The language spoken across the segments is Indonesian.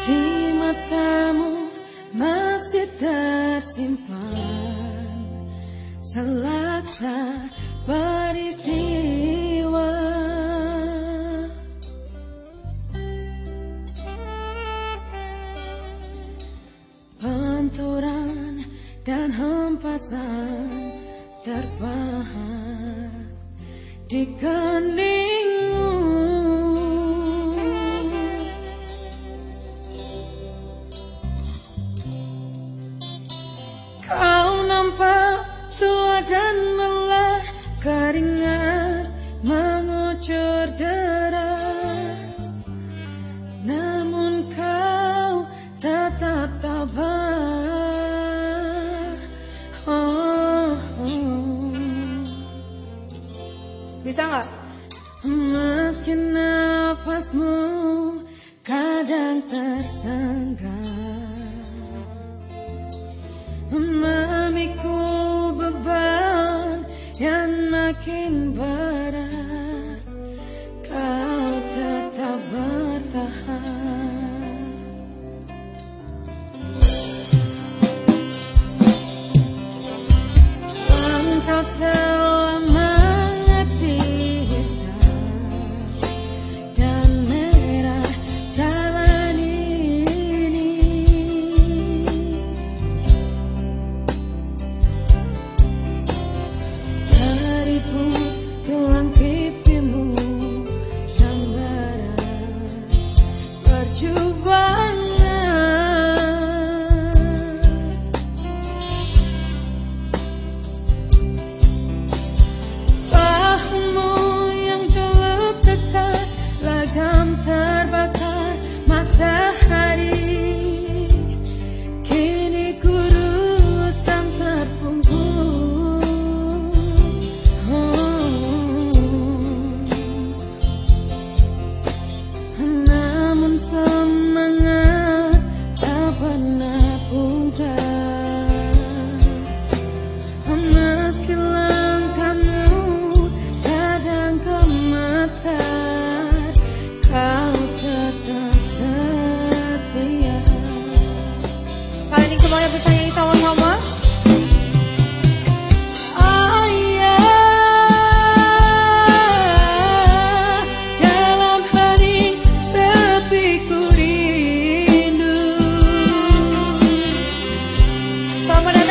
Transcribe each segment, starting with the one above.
di matamu masih tersimpan selaksa peristiwa. Penturan dan hempasan terpahat di kening keringat mengucur deras Namun kau tetap tabah oh, oh. Bisa nggak? Meski nafasmu kadang tersenggak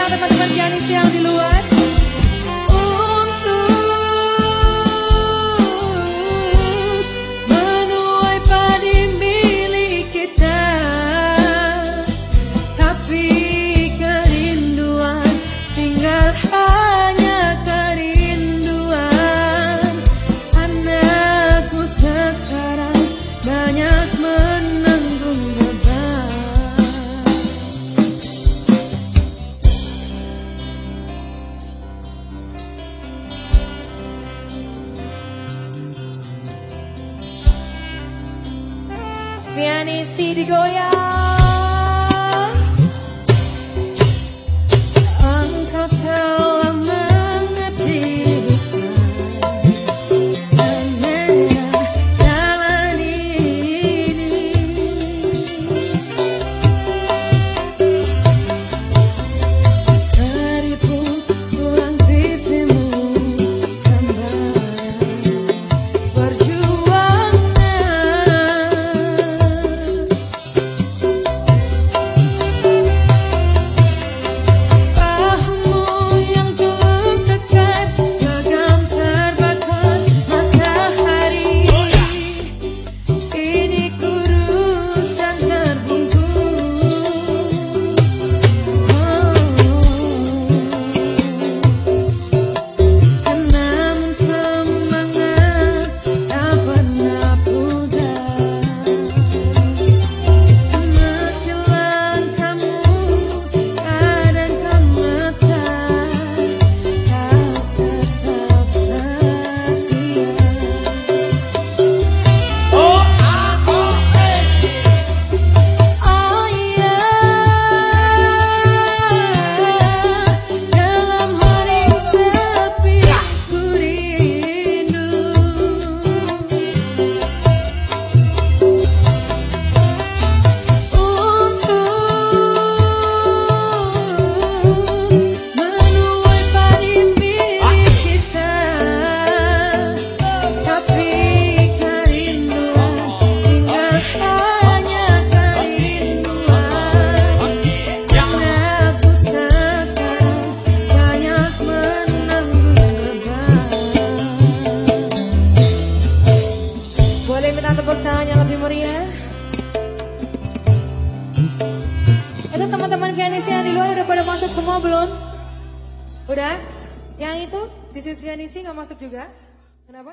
teman-teman pianis yang di luar. Vieni, sti city goia. Itu teman-teman Vianis yang di luar udah pada masuk semua belum? Udah? Yang itu, this is sih gak masuk juga? Kenapa?